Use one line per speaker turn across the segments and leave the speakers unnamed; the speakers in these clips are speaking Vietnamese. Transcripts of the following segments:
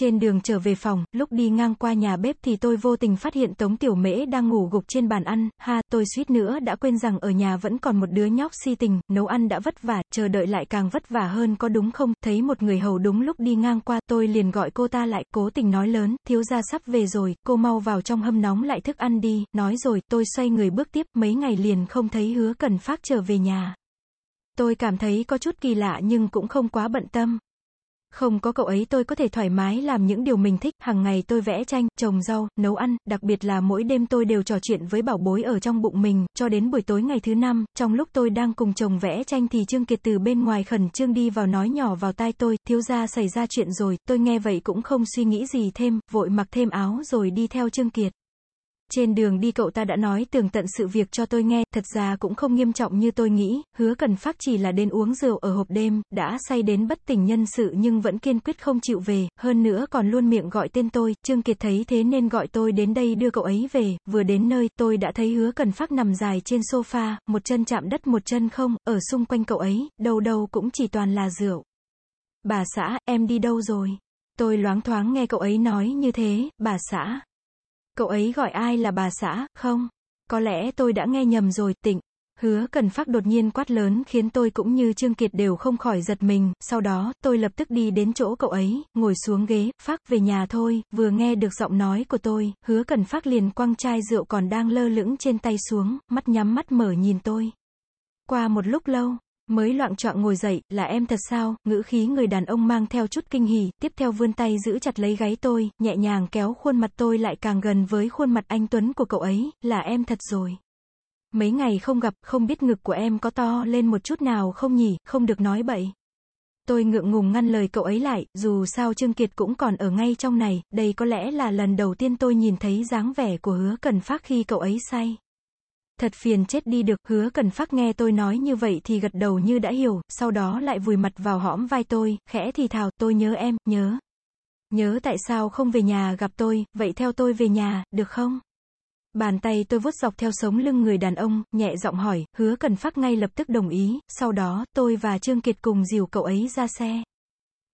Trên đường trở về phòng, lúc đi ngang qua nhà bếp thì tôi vô tình phát hiện Tống Tiểu Mễ đang ngủ gục trên bàn ăn, ha, tôi suýt nữa đã quên rằng ở nhà vẫn còn một đứa nhóc si tình, nấu ăn đã vất vả, chờ đợi lại càng vất vả hơn có đúng không, thấy một người hầu đúng lúc đi ngang qua, tôi liền gọi cô ta lại, cố tình nói lớn, thiếu gia sắp về rồi, cô mau vào trong hâm nóng lại thức ăn đi, nói rồi, tôi xoay người bước tiếp, mấy ngày liền không thấy hứa cần phát trở về nhà. Tôi cảm thấy có chút kỳ lạ nhưng cũng không quá bận tâm. Không có cậu ấy tôi có thể thoải mái làm những điều mình thích, hàng ngày tôi vẽ tranh, trồng rau, nấu ăn, đặc biệt là mỗi đêm tôi đều trò chuyện với bảo bối ở trong bụng mình, cho đến buổi tối ngày thứ năm, trong lúc tôi đang cùng chồng vẽ tranh thì Trương Kiệt từ bên ngoài khẩn trương đi vào nói nhỏ vào tai tôi, thiếu gia xảy ra chuyện rồi, tôi nghe vậy cũng không suy nghĩ gì thêm, vội mặc thêm áo rồi đi theo Trương Kiệt. Trên đường đi cậu ta đã nói tường tận sự việc cho tôi nghe, thật ra cũng không nghiêm trọng như tôi nghĩ, hứa cần phát chỉ là đến uống rượu ở hộp đêm, đã say đến bất tỉnh nhân sự nhưng vẫn kiên quyết không chịu về, hơn nữa còn luôn miệng gọi tên tôi, Trương Kiệt thấy thế nên gọi tôi đến đây đưa cậu ấy về, vừa đến nơi, tôi đã thấy hứa cần phát nằm dài trên sofa, một chân chạm đất một chân không, ở xung quanh cậu ấy, đâu đâu cũng chỉ toàn là rượu. Bà xã, em đi đâu rồi? Tôi loáng thoáng nghe cậu ấy nói như thế, bà xã. Cậu ấy gọi ai là bà xã, không? Có lẽ tôi đã nghe nhầm rồi, tịnh. Hứa cần phát đột nhiên quát lớn khiến tôi cũng như Trương Kiệt đều không khỏi giật mình, sau đó, tôi lập tức đi đến chỗ cậu ấy, ngồi xuống ghế, phát về nhà thôi, vừa nghe được giọng nói của tôi, hứa cần phát liền quăng chai rượu còn đang lơ lửng trên tay xuống, mắt nhắm mắt mở nhìn tôi. Qua một lúc lâu, Mới loạn trọng ngồi dậy, là em thật sao, ngữ khí người đàn ông mang theo chút kinh hỉ, tiếp theo vươn tay giữ chặt lấy gáy tôi, nhẹ nhàng kéo khuôn mặt tôi lại càng gần với khuôn mặt anh Tuấn của cậu ấy, là em thật rồi. Mấy ngày không gặp, không biết ngực của em có to lên một chút nào không nhỉ, không được nói bậy. Tôi ngượng ngùng ngăn lời cậu ấy lại, dù sao Trương Kiệt cũng còn ở ngay trong này, đây có lẽ là lần đầu tiên tôi nhìn thấy dáng vẻ của hứa cần phát khi cậu ấy say. Thật phiền chết đi được, hứa cần phát nghe tôi nói như vậy thì gật đầu như đã hiểu, sau đó lại vùi mặt vào hõm vai tôi, khẽ thì thào, tôi nhớ em, nhớ. Nhớ tại sao không về nhà gặp tôi, vậy theo tôi về nhà, được không? Bàn tay tôi vuốt dọc theo sống lưng người đàn ông, nhẹ giọng hỏi, hứa cần phát ngay lập tức đồng ý, sau đó, tôi và Trương Kiệt cùng dìu cậu ấy ra xe.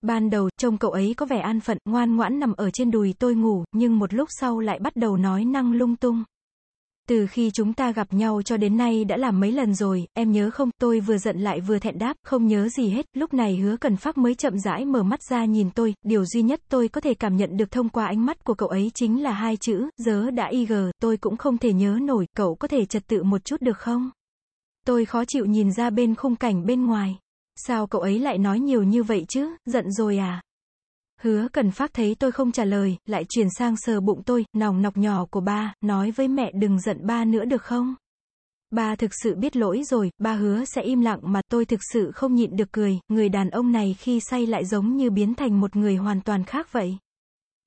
Ban đầu, trông cậu ấy có vẻ an phận, ngoan ngoãn nằm ở trên đùi tôi ngủ, nhưng một lúc sau lại bắt đầu nói năng lung tung. Từ khi chúng ta gặp nhau cho đến nay đã làm mấy lần rồi, em nhớ không, tôi vừa giận lại vừa thẹn đáp, không nhớ gì hết, lúc này hứa cần phát mới chậm rãi mở mắt ra nhìn tôi, điều duy nhất tôi có thể cảm nhận được thông qua ánh mắt của cậu ấy chính là hai chữ, dớ đã y gờ, tôi cũng không thể nhớ nổi, cậu có thể trật tự một chút được không? Tôi khó chịu nhìn ra bên khung cảnh bên ngoài. Sao cậu ấy lại nói nhiều như vậy chứ, giận rồi à? Hứa cần phát thấy tôi không trả lời, lại chuyển sang sờ bụng tôi, nòng nọc nhỏ của ba, nói với mẹ đừng giận ba nữa được không? Ba thực sự biết lỗi rồi, ba hứa sẽ im lặng mà tôi thực sự không nhịn được cười, người đàn ông này khi say lại giống như biến thành một người hoàn toàn khác vậy.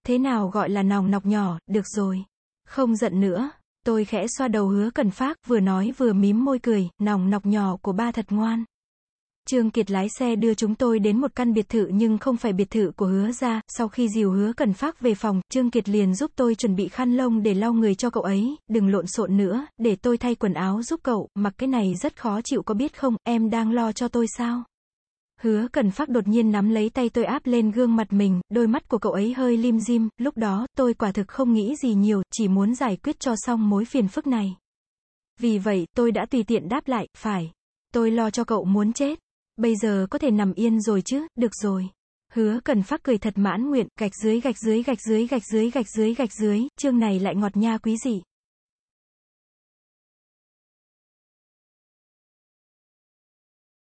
Thế nào gọi là nòng nọc nhỏ, được rồi. Không giận nữa. Tôi khẽ xoa đầu hứa cần phát, vừa nói vừa mím môi cười, nòng nọc nhỏ của ba thật ngoan. Trương Kiệt lái xe đưa chúng tôi đến một căn biệt thự nhưng không phải biệt thự của hứa ra, sau khi dìu hứa cần phát về phòng, Trương Kiệt liền giúp tôi chuẩn bị khăn lông để lau người cho cậu ấy, đừng lộn xộn nữa, để tôi thay quần áo giúp cậu, mặc cái này rất khó chịu có biết không, em đang lo cho tôi sao? Hứa cần phát đột nhiên nắm lấy tay tôi áp lên gương mặt mình, đôi mắt của cậu ấy hơi lim dim, lúc đó, tôi quả thực không nghĩ gì nhiều, chỉ muốn giải quyết cho xong mối phiền phức này. Vì vậy, tôi đã tùy tiện đáp lại, phải. Tôi lo cho cậu muốn chết. Bây giờ có thể nằm yên rồi chứ, được rồi. Hứa cần phát cười thật mãn nguyện, gạch dưới gạch dưới gạch dưới gạch dưới gạch dưới gạch dưới, chương này lại ngọt nha quý dị.